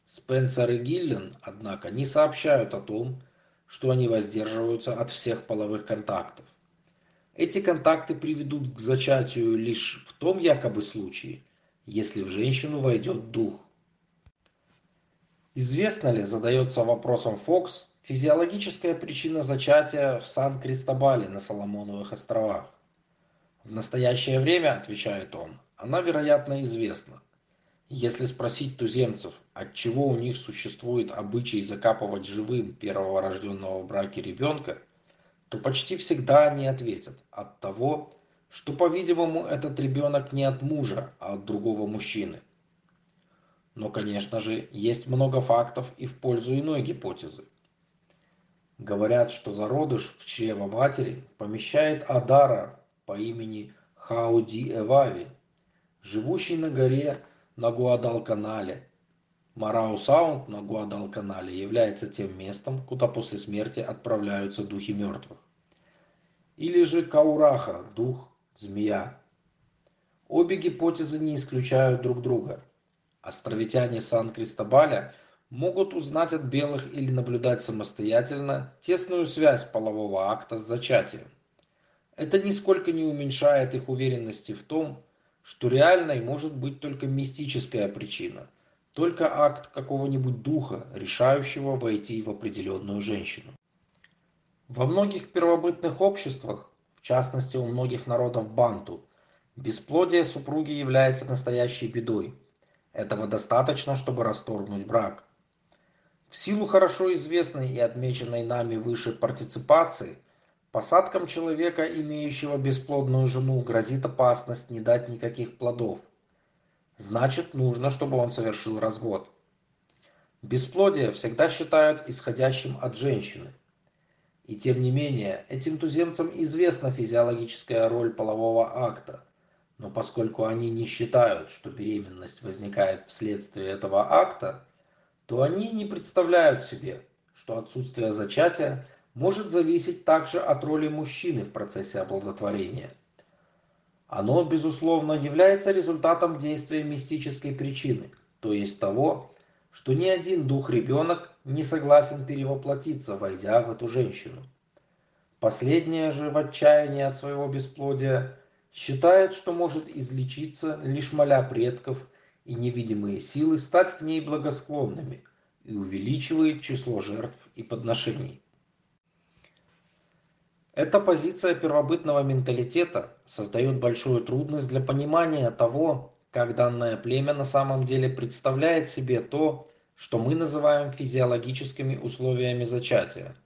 Спенсер и Гиллен, однако, не сообщают о том, что они воздерживаются от всех половых контактов. Эти контакты приведут к зачатию лишь в том якобы случае, если в женщину войдет дух. Известно ли, задается вопросом Фокс, физиологическая причина зачатия в Сан-Кристобале на Соломоновых островах? В настоящее время, отвечает он, она, вероятно, известна. Если спросить туземцев, от чего у них существует обычай закапывать живым первого рожденного в браке ребенка, то почти всегда они ответят от того, что, по-видимому, этот ребенок не от мужа, а от другого мужчины. Но, конечно же, есть много фактов и в пользу иной гипотезы. Говорят, что зародыш в чрево матери помещает Адара по имени Хауди Эвави, живущий на горе на Гуадалканале. Марау-Саунд на Гуадалканале является тем местом, куда после смерти отправляются духи мертвых. Или же Каураха, дух, змея. Обе гипотезы не исключают друг друга. Островитяне Сан-Кристобаля могут узнать от белых или наблюдать самостоятельно тесную связь полового акта с зачатием. Это нисколько не уменьшает их уверенности в том, что реальной может быть только мистическая причина, только акт какого-нибудь духа, решающего войти в определенную женщину. Во многих первобытных обществах, в частности у многих народов банту, бесплодие супруги является настоящей бедой. Этого достаточно, чтобы расторгнуть брак. В силу хорошо известной и отмеченной нами выше партиципации – Посадкам человека, имеющего бесплодную жену, грозит опасность не дать никаких плодов. Значит, нужно, чтобы он совершил развод. Бесплодие всегда считают исходящим от женщины. И тем не менее, этим туземцам известна физиологическая роль полового акта. Но поскольку они не считают, что беременность возникает вследствие этого акта, то они не представляют себе, что отсутствие зачатия – может зависеть также от роли мужчины в процессе оплодотворения. Оно, безусловно, является результатом действия мистической причины, то есть того, что ни один дух-ребенок не согласен перевоплотиться, войдя в эту женщину. Последняя же в отчаянии от своего бесплодия считает, что может излечиться, лишь моля предков и невидимые силы стать к ней благосклонными и увеличивает число жертв и подношений. Эта позиция первобытного менталитета создает большую трудность для понимания того, как данное племя на самом деле представляет себе то, что мы называем физиологическими условиями зачатия.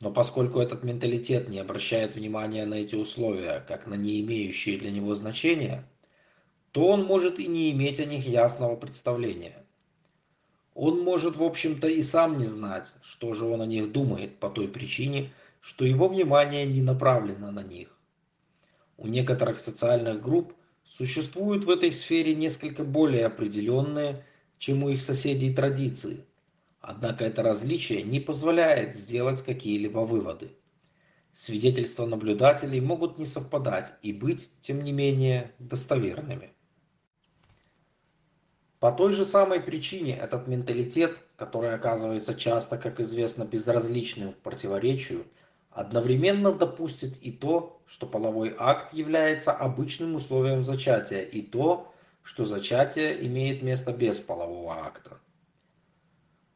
Но поскольку этот менталитет не обращает внимания на эти условия, как на не имеющие для него значения, то он может и не иметь о них ясного представления. Он может, в общем-то, и сам не знать, что же он о них думает по той причине, что его внимание не направлено на них. У некоторых социальных групп существуют в этой сфере несколько более определенные, чем у их соседей традиции. Однако это различие не позволяет сделать какие-либо выводы. Свидетельства наблюдателей могут не совпадать и быть, тем не менее, достоверными. По той же самой причине этот менталитет, который оказывается часто, как известно, безразличным к противоречию, одновременно допустит и то, что половой акт является обычным условием зачатия, и то, что зачатие имеет место без полового акта.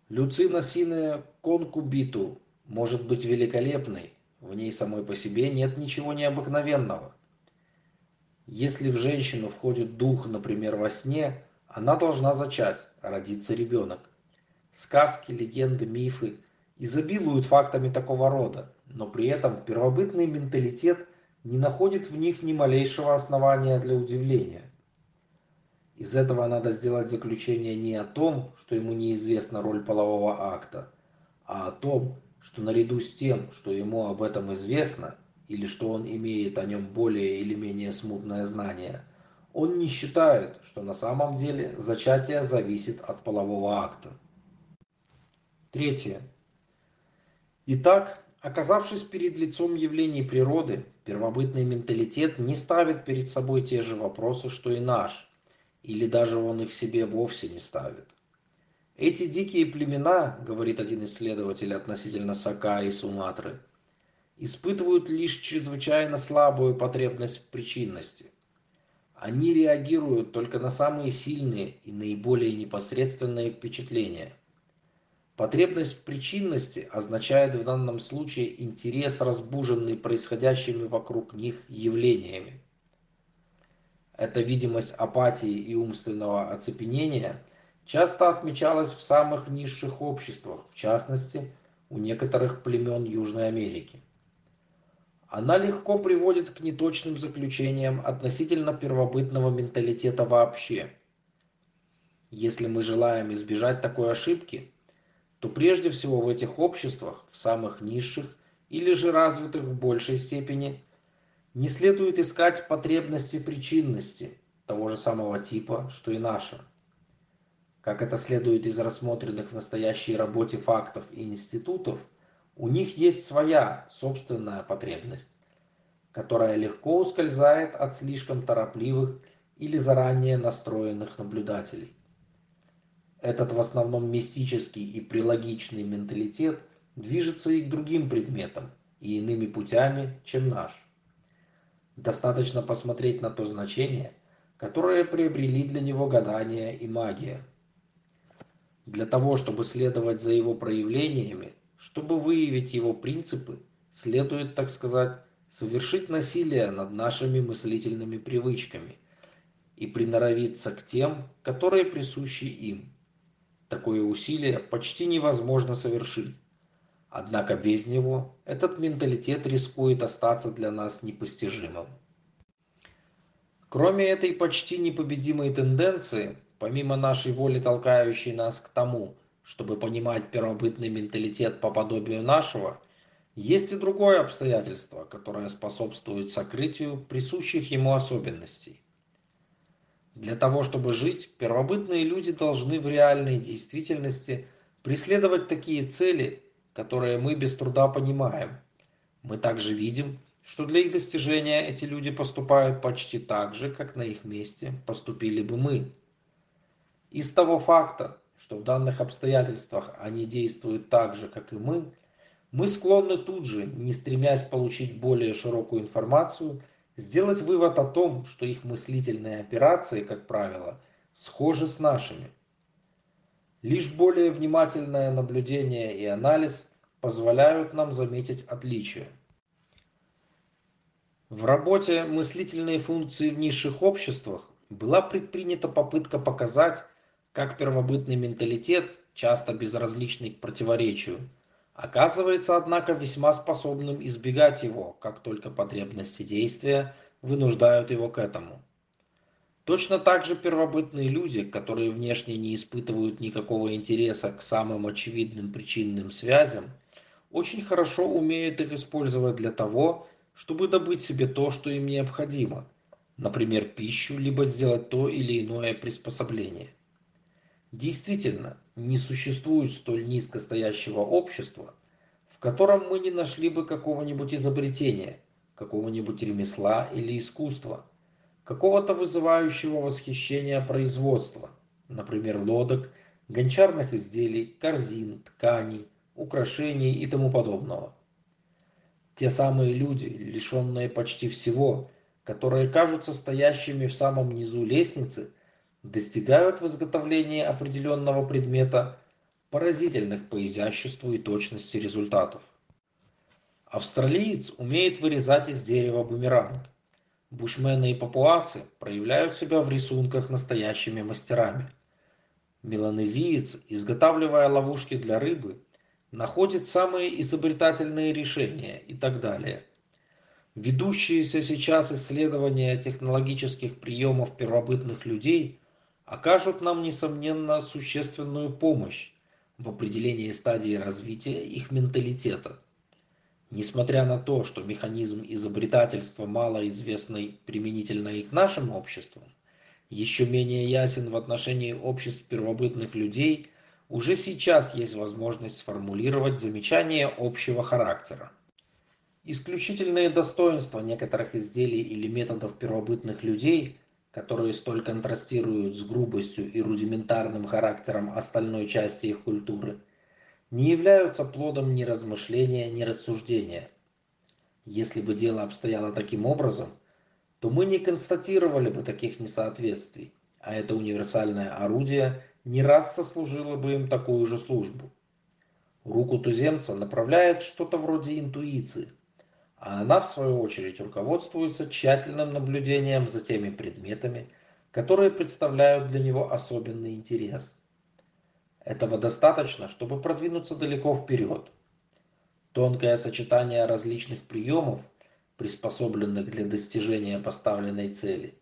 Люцина сине конкубиту может быть великолепной, в ней самой по себе нет ничего необыкновенного. Если в женщину входит дух, например, во сне, она должна зачать, родиться ребенок. Сказки, легенды, мифы изобилуют фактами такого рода, но при этом первобытный менталитет не находит в них ни малейшего основания для удивления. Из этого надо сделать заключение не о том, что ему неизвестна роль полового акта, а о том, что наряду с тем, что ему об этом известно, или что он имеет о нем более или менее смутное знание, он не считает, что на самом деле зачатие зависит от полового акта. Третье. Итак, оказавшись перед лицом явлений природы, первобытный менталитет не ставит перед собой те же вопросы, что и наш, или даже он их себе вовсе не ставит. Эти дикие племена, говорит один исследователь относительно Сака и Суматры, испытывают лишь чрезвычайно слабую потребность в причинности. Они реагируют только на самые сильные и наиболее непосредственные впечатления. Потребность в причинности означает в данном случае интерес, разбуженный происходящими вокруг них явлениями. Эта видимость апатии и умственного оцепенения – часто отмечалась в самых низших обществах, в частности, у некоторых племен Южной Америки. Она легко приводит к неточным заключениям относительно первобытного менталитета вообще. Если мы желаем избежать такой ошибки, то прежде всего в этих обществах, в самых низших или же развитых в большей степени, не следует искать потребности причинности того же самого типа, что и наша – как это следует из рассмотренных в настоящей работе фактов и институтов, у них есть своя собственная потребность, которая легко ускользает от слишком торопливых или заранее настроенных наблюдателей. Этот в основном мистический и прилогичный менталитет движется и к другим предметам, и иными путями, чем наш. Достаточно посмотреть на то значение, которое приобрели для него гадания и магия – для того, чтобы следовать за его проявлениями, чтобы выявить его принципы, следует, так сказать, совершить насилие над нашими мыслительными привычками и приноровиться к тем, которые присущи им. Такое усилие почти невозможно совершить. Однако без него этот менталитет рискует остаться для нас непостижимым. Кроме этой почти непобедимой тенденции, помимо нашей воли, толкающей нас к тому, чтобы понимать первобытный менталитет по подобию нашего, есть и другое обстоятельство, которое способствует сокрытию присущих ему особенностей. Для того, чтобы жить, первобытные люди должны в реальной действительности преследовать такие цели, которые мы без труда понимаем. Мы также видим, что для их достижения эти люди поступают почти так же, как на их месте поступили бы мы. Из того факта, что в данных обстоятельствах они действуют так же, как и мы, мы склонны тут же, не стремясь получить более широкую информацию, сделать вывод о том, что их мыслительные операции, как правило, схожи с нашими. Лишь более внимательное наблюдение и анализ позволяют нам заметить отличия. В работе «Мыслительные функции в низших обществах» была предпринята попытка показать, как первобытный менталитет, часто безразличный к противоречию, оказывается, однако, весьма способным избегать его, как только потребности действия вынуждают его к этому. Точно так же первобытные люди, которые внешне не испытывают никакого интереса к самым очевидным причинным связям, очень хорошо умеют их использовать для того, чтобы добыть себе то, что им необходимо, например, пищу, либо сделать то или иное приспособление. Действительно, не существует столь низко стоящего общества, в котором мы не нашли бы какого-нибудь изобретения, какого-нибудь ремесла или искусства, какого-то вызывающего восхищение производства, например, лодок, гончарных изделий, корзин, тканей, украшений и тому подобного. Те самые люди, лишенные почти всего, которые кажутся стоящими в самом низу лестницы, достигают в изготовлении определенного предмета поразительных по изяществу и точности результатов. Австралиец умеет вырезать из дерева бумеранг. Бушмены и папуасы проявляют себя в рисунках настоящими мастерами. Меланезиец, изготавливая ловушки для рыбы, находит самые изобретательные решения и так далее. Ведущиеся сейчас исследования технологических приемов первобытных людей окажут нам, несомненно, существенную помощь в определении стадии развития их менталитета. Несмотря на то, что механизм изобретательства мало известный применительно и к нашим обществам, еще менее ясен в отношении обществ первобытных людей, уже сейчас есть возможность сформулировать замечания общего характера. Исключительные достоинства некоторых изделий или методов первобытных людей, которые столь контрастируют с грубостью и рудиментарным характером остальной части их культуры, не являются плодом ни размышления, ни рассуждения. Если бы дело обстояло таким образом, то мы не констатировали бы таких несоответствий, а это универсальное орудие не раз сослужило бы им такую же службу. Руку туземца направляет что-то вроде интуиции – а она, в свою очередь, руководствуется тщательным наблюдением за теми предметами, которые представляют для него особенный интерес. Этого достаточно, чтобы продвинуться далеко вперед. Тонкое сочетание различных приемов, приспособленных для достижения поставленной цели,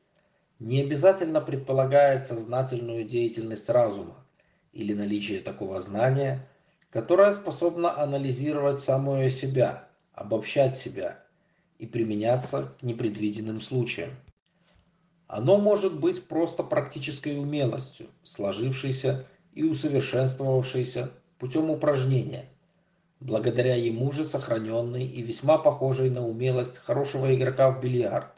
не обязательно предполагает сознательную деятельность разума или наличие такого знания, которое способно анализировать самое себя – обобщать себя и применяться к непредвиденным случаям. Оно может быть просто практической умелостью, сложившейся и усовершенствовавшейся путем упражнения, благодаря ему же сохраненной и весьма похожей на умелость хорошего игрока в бильярд,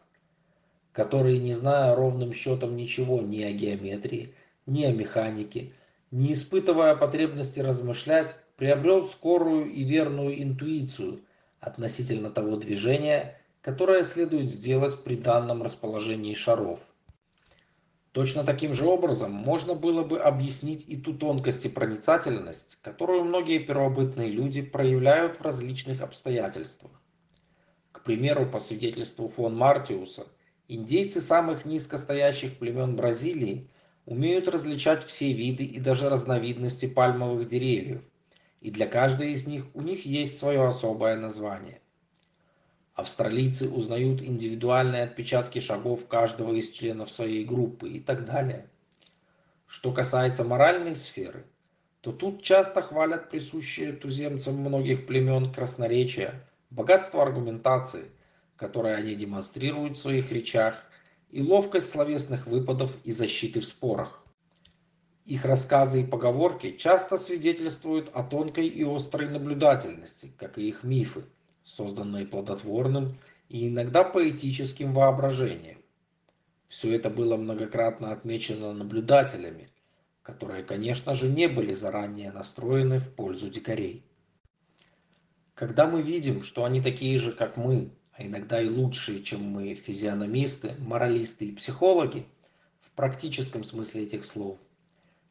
который, не зная ровным счетом ничего ни о геометрии, ни о механике, не испытывая потребности размышлять, приобрел скорую и верную интуицию – относительно того движения, которое следует сделать при данном расположении шаров. Точно таким же образом можно было бы объяснить и ту тонкость и проницательность, которую многие первобытные люди проявляют в различных обстоятельствах. К примеру, по свидетельству фон Мартиуса, индейцы самых низкостоящих племен Бразилии умеют различать все виды и даже разновидности пальмовых деревьев, и для каждой из них у них есть свое особое название. Австралийцы узнают индивидуальные отпечатки шагов каждого из членов своей группы и так далее. Что касается моральной сферы, то тут часто хвалят присущие туземцам многих племен красноречия, богатство аргументации, которое они демонстрируют в своих речах, и ловкость словесных выпадов и защиты в спорах. Их рассказы и поговорки часто свидетельствуют о тонкой и острой наблюдательности, как и их мифы, созданные плодотворным и иногда поэтическим воображением. Все это было многократно отмечено наблюдателями, которые, конечно же, не были заранее настроены в пользу дикарей. Когда мы видим, что они такие же, как мы, а иногда и лучшие, чем мы, физиономисты, моралисты и психологи, в практическом смысле этих слов –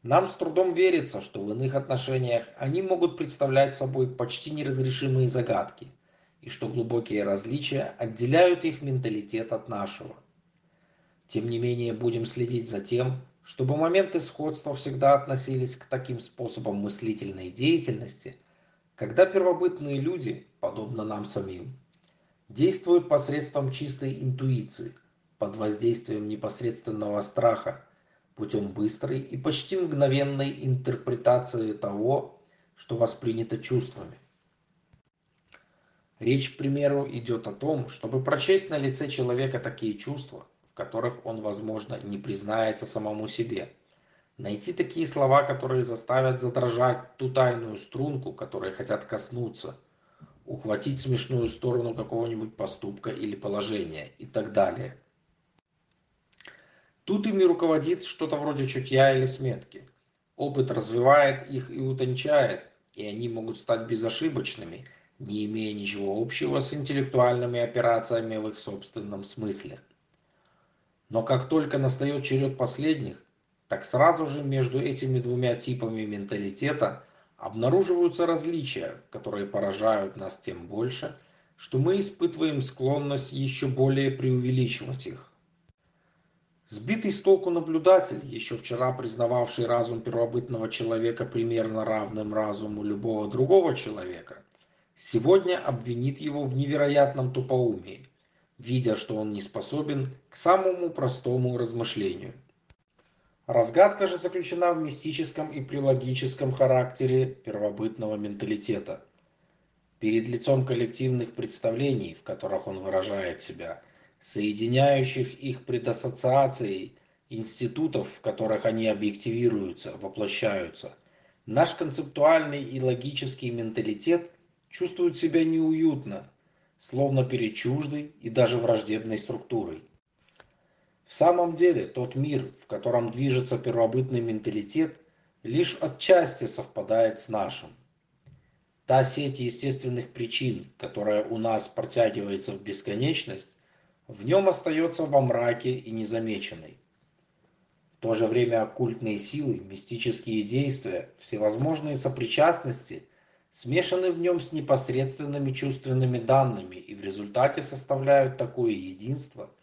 нам с трудом верится, что в иных отношениях они могут представлять собой почти неразрешимые загадки, и что глубокие различия отделяют их менталитет от нашего. Тем не менее, будем следить за тем, чтобы моменты сходства всегда относились к таким способам мыслительной деятельности, когда первобытные люди, подобно нам самим, действуют посредством чистой интуиции, под воздействием непосредственного страха, путем быстрой и почти мгновенной интерпретации того, что воспринято чувствами. Речь, к примеру, идет о том, чтобы прочесть на лице человека такие чувства, в которых он, возможно, не признается самому себе. Найти такие слова, которые заставят задрожать ту тайную струнку, которой хотят коснуться, ухватить смешную сторону какого-нибудь поступка или положения и так далее. Тут ими руководит что-то вроде чутья или сметки. Опыт развивает их и утончает, и они могут стать безошибочными, не имея ничего общего с интеллектуальными операциями в их собственном смысле. Но как только настает черед последних, так сразу же между этими двумя типами менталитета обнаруживаются различия, которые поражают нас тем больше, что мы испытываем склонность еще более преувеличивать их. Сбитый с толку наблюдатель, еще вчера признававший разум первобытного человека примерно равным разуму любого другого человека, сегодня обвинит его в невероятном тупоумии, видя, что он не способен к самому простому размышлению. Разгадка же заключена в мистическом и прилогическом характере первобытного менталитета. Перед лицом коллективных представлений, в которых он выражает себя, соединяющих их предассоциацией институтов, в которых они объективируются, воплощаются, наш концептуальный и логический менталитет чувствует себя неуютно, словно перед чуждой и даже враждебной структурой. В самом деле, тот мир, в котором движется первобытный менталитет, лишь отчасти совпадает с нашим. Та сеть естественных причин, которая у нас протягивается в бесконечность, в нем остается во мраке и незамеченной. В то же время оккультные силы, мистические действия, всевозможные сопричастности смешаны в нем с непосредственными чувственными данными и в результате составляют такое единство –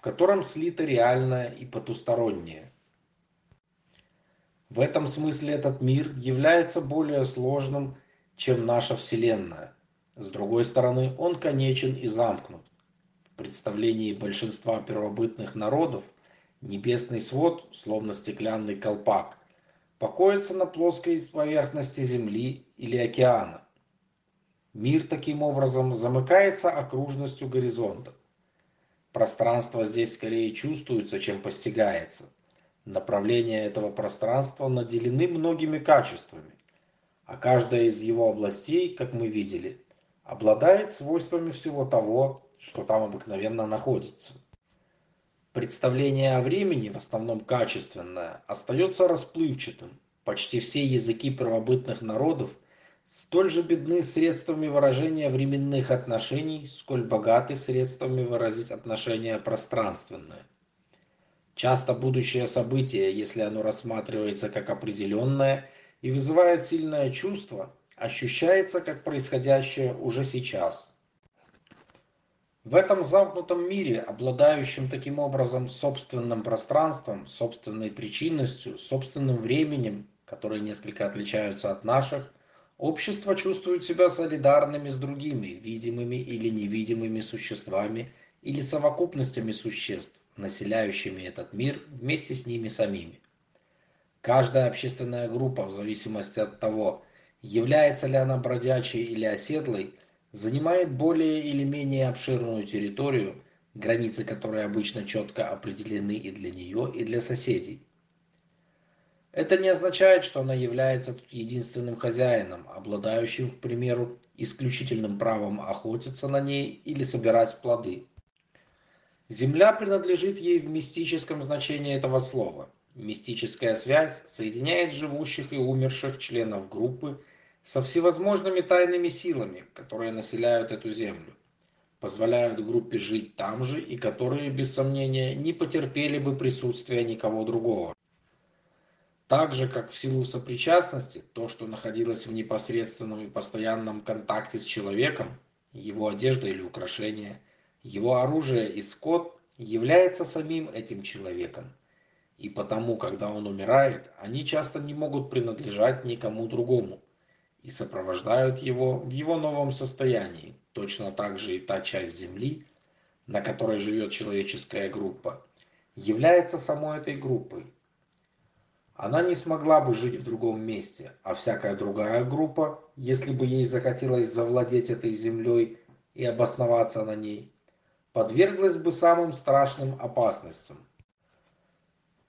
в котором слито реальное и потустороннее. В этом смысле этот мир является более сложным, чем наша Вселенная. С другой стороны, он конечен и замкнут. Представлении большинства первобытных народов небесный свод, словно стеклянный колпак, покоится на плоской поверхности Земли или океана. Мир таким образом замыкается окружностью горизонта. Пространство здесь скорее чувствуется, чем постигается. Направления этого пространства наделены многими качествами, а каждая из его областей, как мы видели, обладает свойствами всего того, что там обыкновенно находится. Представление о времени, в основном качественное, остается расплывчатым. Почти все языки первобытных народов – столь же бедны средствами выражения временных отношений, сколь богаты средствами выразить отношения пространственные. Часто будущее событие, если оно рассматривается как определенное и вызывает сильное чувство, ощущается как происходящее уже сейчас. В этом замкнутом мире, обладающем таким образом собственным пространством, собственной причинностью, собственным временем, которые несколько отличаются от наших, Общество чувствует себя солидарными с другими, видимыми или невидимыми существами или совокупностями существ, населяющими этот мир вместе с ними самими. Каждая общественная группа, в зависимости от того, является ли она бродячей или оседлой, занимает более или менее обширную территорию, границы которой обычно четко определены и для нее, и для соседей. Это не означает, что она является единственным хозяином, обладающим, к примеру, исключительным правом охотиться на ней или собирать плоды. Земля принадлежит ей в мистическом значении этого слова. Мистическая связь соединяет живущих и умерших членов группы со всевозможными тайными силами, которые населяют эту землю, позволяют группе жить там же и которые, без сомнения, не потерпели бы присутствия никого другого. Так же, как в силу сопричастности, то, что находилось в непосредственном и постоянном контакте с человеком, его одежда или украшение, его оружие и скот, является самим этим человеком. И потому, когда он умирает, они часто не могут принадлежать никому другому и сопровождают его в его новом состоянии. Точно так же и та часть Земли, на которой живет человеческая группа, является самой этой группой, она не смогла бы жить в другом месте, а всякая другая группа, если бы ей захотелось завладеть этой землей и обосноваться на ней, подверглась бы самым страшным опасностям.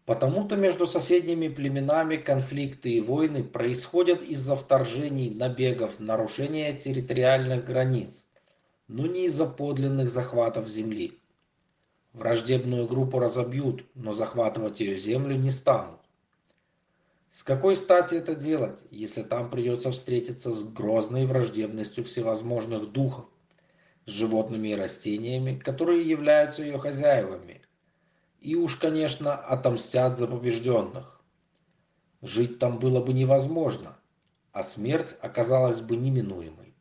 Потому-то между соседними племенами конфликты и войны происходят из-за вторжений, набегов, нарушения территориальных границ, но не из-за подлинных захватов земли. Враждебную группу разобьют, но захватывать ее землю не станут. С какой стати это делать, если там придется встретиться с грозной враждебностью всевозможных духов, с животными и растениями, которые являются ее хозяевами, и уж, конечно, отомстят за побежденных. Жить там было бы невозможно, а смерть оказалась бы неминуемой.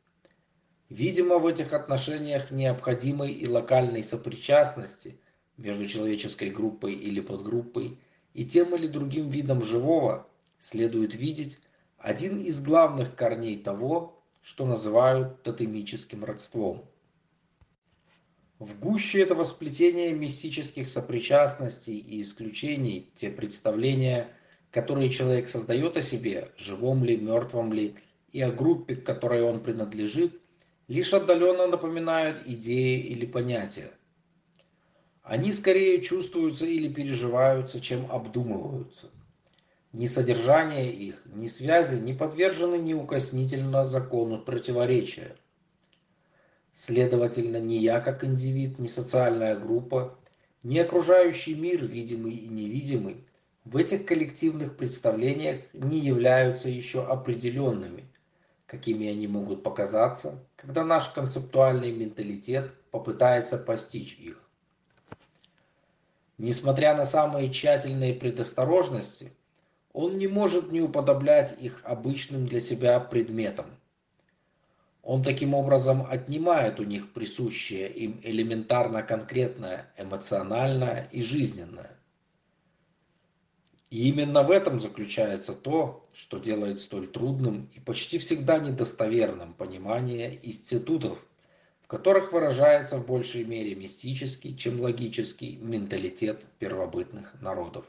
Видимо, в этих отношениях необходимой и локальной сопричастности между человеческой группой или подгруппой и тем или другим видом живого следует видеть один из главных корней того, что называют тотемическим родством. В гуще этого сплетения мистических сопричастностей и исключений те представления, которые человек создает о себе, живом ли, мертвом ли, и о группе, к которой он принадлежит, лишь отдаленно напоминают идеи или понятия. Они скорее чувствуются или переживаются, чем обдумываются. Ни содержание их, ни связи не подвержены неукоснительно закону противоречия. Следовательно, ни я как индивид, ни социальная группа, ни окружающий мир, видимый и невидимый, в этих коллективных представлениях не являются еще определенными, какими они могут показаться, когда наш концептуальный менталитет попытается постичь их. Несмотря на самые тщательные предосторожности, он не может не уподоблять их обычным для себя предметам. Он таким образом отнимает у них присущее им элементарно конкретное, эмоциональное и жизненное. И именно в этом заключается то, что делает столь трудным и почти всегда недостоверным понимание институтов, в которых выражается в большей мере мистический, чем логический менталитет первобытных народов.